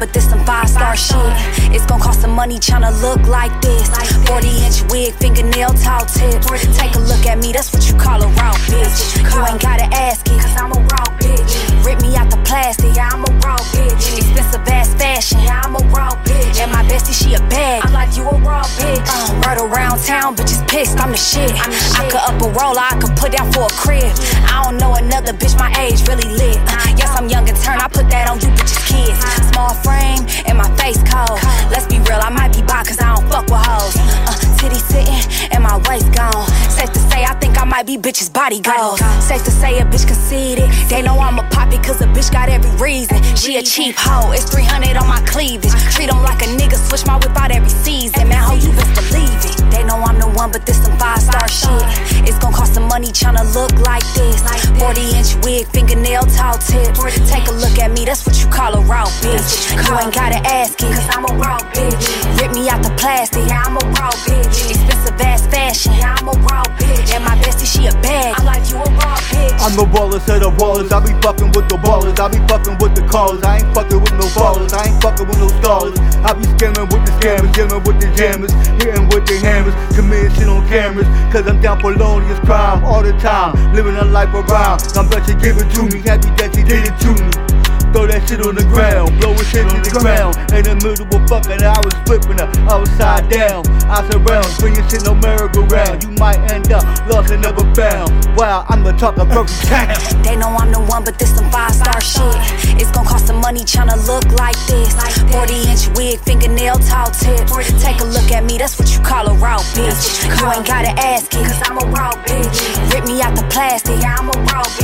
star shit. It's gonna cost some money tryna look like this. 40 inch wig, fingernail tall tips. Take a look at me, that's what you call a raw bitch. You ain't gotta ask it, cause I'm a raw bitch. Rip me out the plastic, yeah, I'm a raw bitch. Expensive ass fashion, yeah, I'm a raw bitch. And my bestie, she a bag. I'm like, you a raw bitch. Uh, word around town, bitches pissed, I'm the shit. I could up a roller, I could put down for a crib. I don't know another bitch my age really lit. Might be bitches body goals. Oh. Safe to say a bitch conceited. They know I'm a poppy cause a bitch got every reason. She a cheap hoe, it's 300 on my cleavage. Treat 'em like a nigga, switch my whip out every season. Man, hoe, you best believe it. They know I'm the one, but this some five star shit. It's gonna cost some money tryna look like this. 40 inch wig, fingernail tall tips. Take a look at me, that's what you call a raw bitch. You ain't gotta ask it, cause I'm a raw bitch. Rip me out the plastic, I'm the ballers of the ballers. I be fucking with the ballers. I be fucking with the callers. I ain't fucking with no ballers. I ain't fucking with no stars. I be scamming with the scammers, jamming with the jammers, hitting with the hammers, committing shit on cameras. Cause I'm down for felonious crime all the time. Living a life around. I'm bet you give it to me. Happy that you did it to me. That shit on the ground, blow it shit to the ground. In the middle of fucking, I was flipping her upside down. I surround, swinging shit no merry-go-round. You might end up lost and never found. Wow, I'm the talk of broken town. They know I'm the one, but this some five star shit. It's gonna cost some money tryna look like this. 40 inch wig, fingernail tall tips. Take a look at me, that's what you call a raw bitch. You ain't gotta ask it, cause I'm a raw bitch. Rip me out the plastic, yeah, I'm a raw bitch.